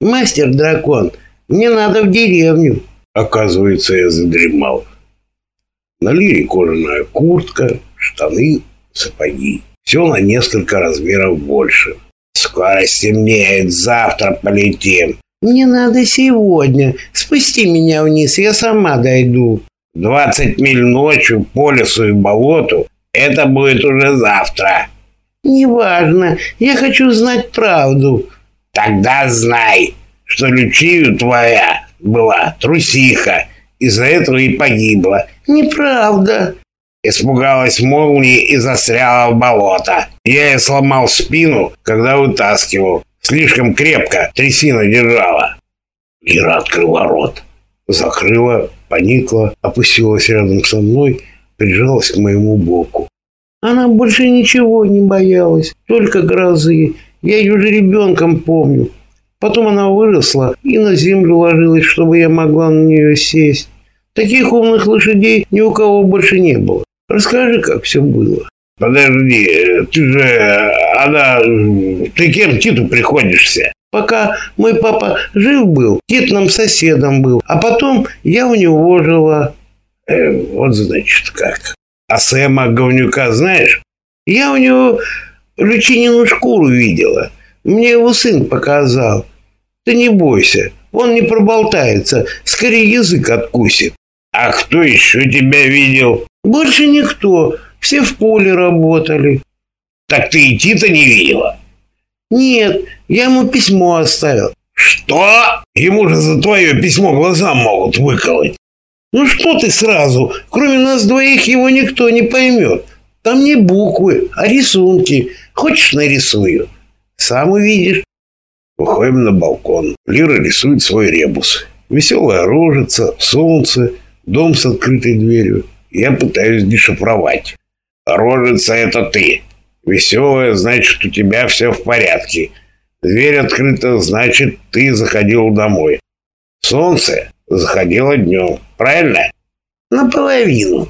Мастер-дракон, мне надо в деревню. Оказывается, я задремал. На Лире кожаная куртка, штаны, сапоги. Все на несколько размеров больше. Скоро стемнеет, завтра полетим. Мне надо сегодня. Спусти меня вниз, я сама дойду. 20 миль ночью по лесу и болоту – это будет уже завтра. Неважно, я хочу знать правду. Тогда знай, что Лючию твоя была трусиха, из-за этого и погибла. Неправда. Испугалась молнии и застряла в болото. Я ей сломал спину, когда вытаскивал. Слишком крепко трясина держала. Ира открыла рот. Закрыла, поникла, опустилась рядом со мной, прижалась к моему боку. Она больше ничего не боялась, только грозы. Я ее же ребенком помню. Потом она выросла и на землю ложилась, чтобы я могла на нее сесть. Таких умных лошадей ни у кого больше не было. Расскажи, как все было. Подожди, ты же... Она... Ты кем Титу приходишься? Пока мой папа жив был, Тит нам соседом был. А потом я у него жила. Э, вот значит как. А Сэма Говнюка знаешь? Я у него лючинину шкуру видела. Мне его сын показал. Ты не бойся, он не проболтается, скорее язык откусит. А кто еще тебя видел? Больше никто, все в поле работали. Так ты и Тита не видела? Нет, я ему письмо оставил. Что? Ему же за твое письмо глаза могут выколоть. Ну что ты сразу? Кроме нас двоих его никто не поймет. Там не буквы, а рисунки. Хочешь, нарисую? Сам увидишь. Выходим на балкон. Лира рисует свой ребус. Веселая рожица, солнце, дом с открытой дверью. Я пытаюсь дешифровать. Рожица — это ты. Веселая — значит, у тебя все в порядке. Дверь открыта, значит, ты заходил домой. Солнце заходило днем. Правильно? Наполовину.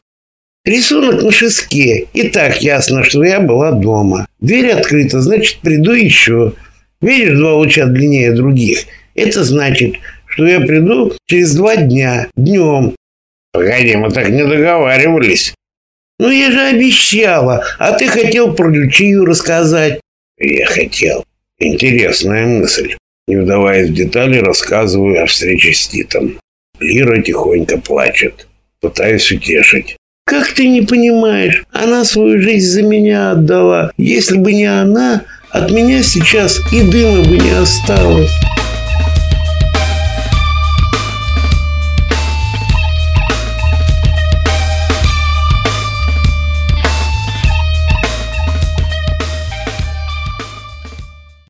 Рисунок на шеске. И так ясно, что я была дома. Дверь открыта, значит, приду еще. Видишь, два луча длиннее других. Это значит, что я приду через два дня, днем. Погоди, мы так не договаривались. Ну, я же обещала, а ты хотел про Лючию рассказать. Я хотел. Интересная мысль. Не вдаваясь в детали, рассказываю о встрече с Титом. Лира тихонько плачет. Пытаюсь утешить. Как ты не понимаешь? Она свою жизнь за меня отдала. Если бы не она, от меня сейчас и дыма бы не осталось.